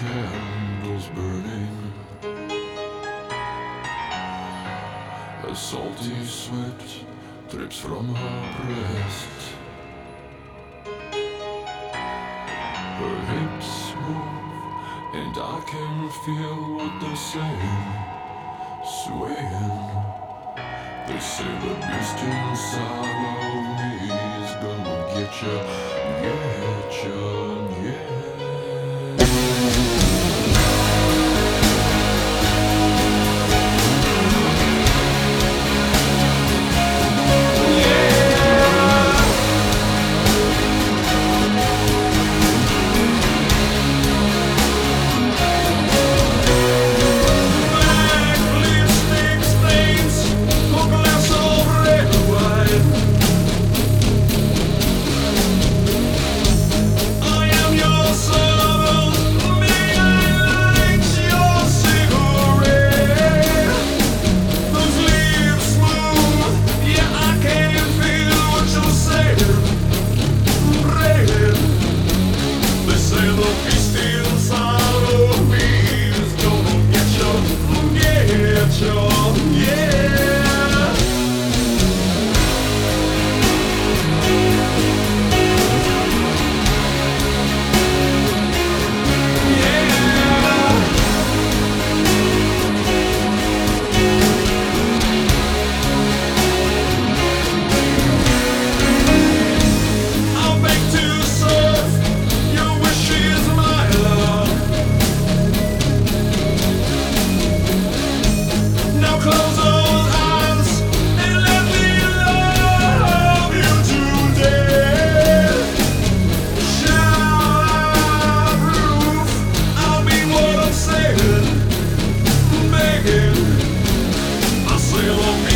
candles burning, a salty sweat drips from her breast. Her hips move, and I can feel what they're saying, swaying. They say the beast inside of me is gonna get ya, get ya, yeah. you